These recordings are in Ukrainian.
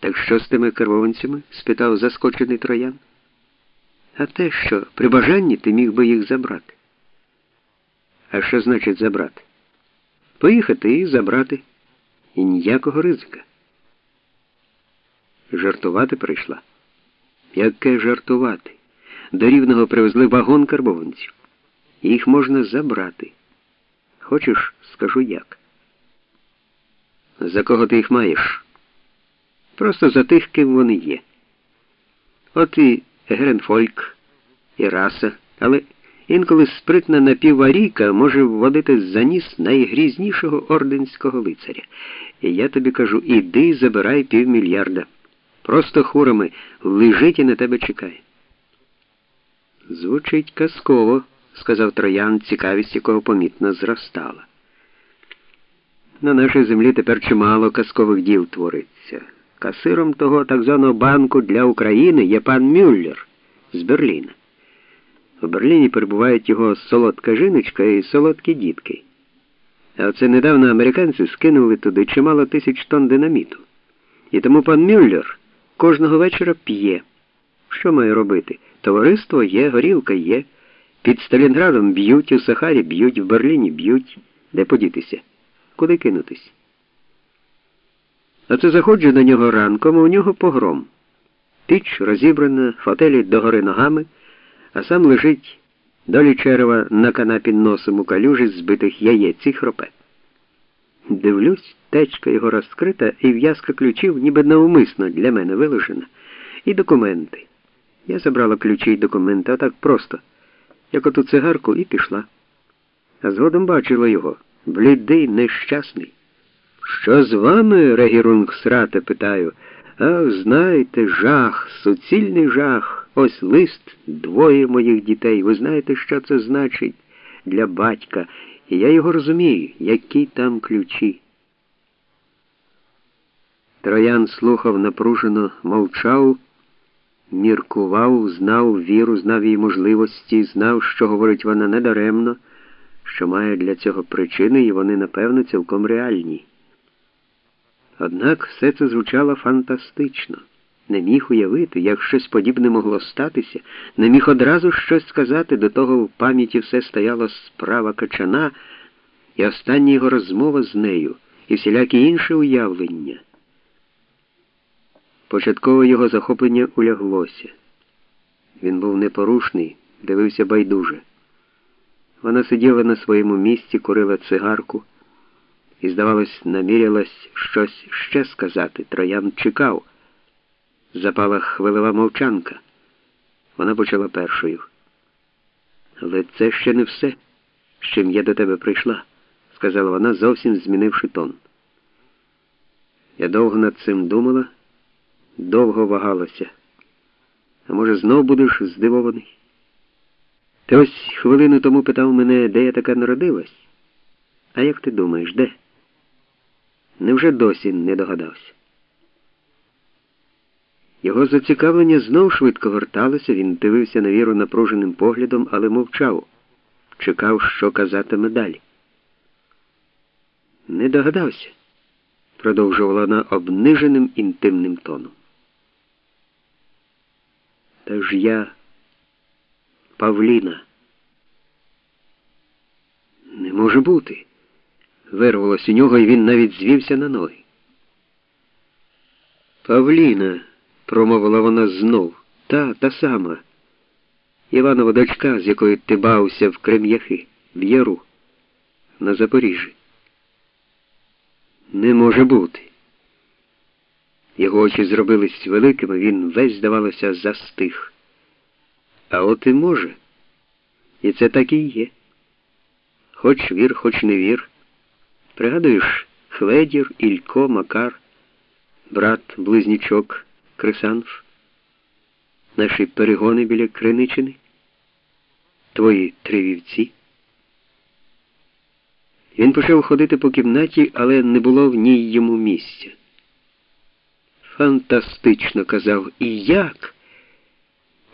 Так що з тими карбованцями? спитав заскочений троян. А те, що при бажанні ти міг би їх забрати. А що значить забрати? Поїхати і забрати. І ніякого ризика. Жартувати прийшла. Яке жартувати? До рівного привезли вагон карбованців. Їх можна забрати. Хочеш, скажу як. За кого ти їх маєш? Просто за тих, ким вони є. От і Гренфольк, і раса, але інколи спритна напіварійка може вводити за ніс найгрізнішого орденського лицаря. І я тобі кажу, іди забирай півмільярда. Просто хурами лежить і на тебе чекає. Звучить казково, сказав троян, цікавість якого помітно зростала. На нашій землі тепер чимало казкових діл твориться. Касиром того так званого банку для України є пан Мюллер з Берліна. В Берліні перебувають його солодка жіночка і солодкі дітки. А оце недавно американці скинули туди чимало тисяч тонн динаміту. І тому пан Мюллер кожного вечора п'є. Що має робити? Товариство є, горілка є. Під Сталінградом б'ють, у Сахарі б'ють, в Берліні б'ють. Де подітися? Куди кинутись? А це заходжу на нього ранком, а у нього погром. Піч розібрана, фотелі догори ногами, а сам лежить долі черева на канапі носом у калюжі збитих яєць і хропе. Дивлюсь, течка його розкрита і в'язка ключів, ніби навмисно для мене виложена, і документи. Я забрала ключі й документи, а так просто, як оту цигарку, і пішла. А згодом бачила його, блідий, нещасний. Що з вами, Регірунгсрате, питаю. Ах, знаєте, жах, суцільний жах. Ось лист двоє моїх дітей. Ви знаєте, що це значить для батька, і я його розумію, які там ключі. Троян слухав напружено, мовчав, міркував, знав віру, знав її можливості, знав, що говорить вона недаремно, що має для цього причини, і вони, напевно, цілком реальні. Однак все це звучало фантастично. Не міг уявити, як щось подібне могло статися, не міг одразу щось сказати, до того в пам'яті все стояла справа качана, і остання його розмова з нею, і всілякі інші уявлення. Початково його захоплення уляглося. Він був непорушний, дивився байдуже. Вона сиділа на своєму місці, курила цигарку і, здавалось, намірялась щось ще сказати. Троян чекав. Запала хвилева мовчанка. Вона почала першою. Але це ще не все, з чим я до тебе прийшла, сказала вона, зовсім змінивши тон. Я довго над цим думала, довго вагалася. А може, знов будеш здивований? Ти ось хвилину тому питав мене, де я така народилась. А як ти думаєш, де? Невже досі не догадався? Його зацікавлення знов швидко верталося, він дивився на віру напруженим поглядом, але мовчав, чекав, що казатиме далі. Не догадався, продовжувала вона обниженим інтимним тоном. Та ж я Павліна. Не може бути. Вирвалось у нього, і він навіть звівся на ноги. Павліна, промовила вона знов, та та сама. Іванова дочка, з якою ти бався в Крем'яхи, в Яру, на Запоріжжі. Не може бути. Його очі зробились великими, він весь, здавалося, застиг. А от і може. І це так і є. Хоч вір, хоч не вір. Пригадуєш, Хледір, Ілько, Макар, брат, близнічок, Крисанф, наші перегони біля Криничини, твої три вівці. Він почав ходити по кімнаті, але не було в ній йому місця. Фантастично казав, і як?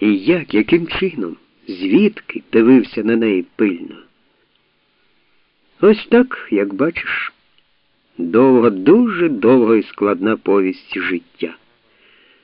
І як, яким чином? Звідки дивився на неї пильно? Ось так, як бачиш, довга, дуже довга і складна повість життя.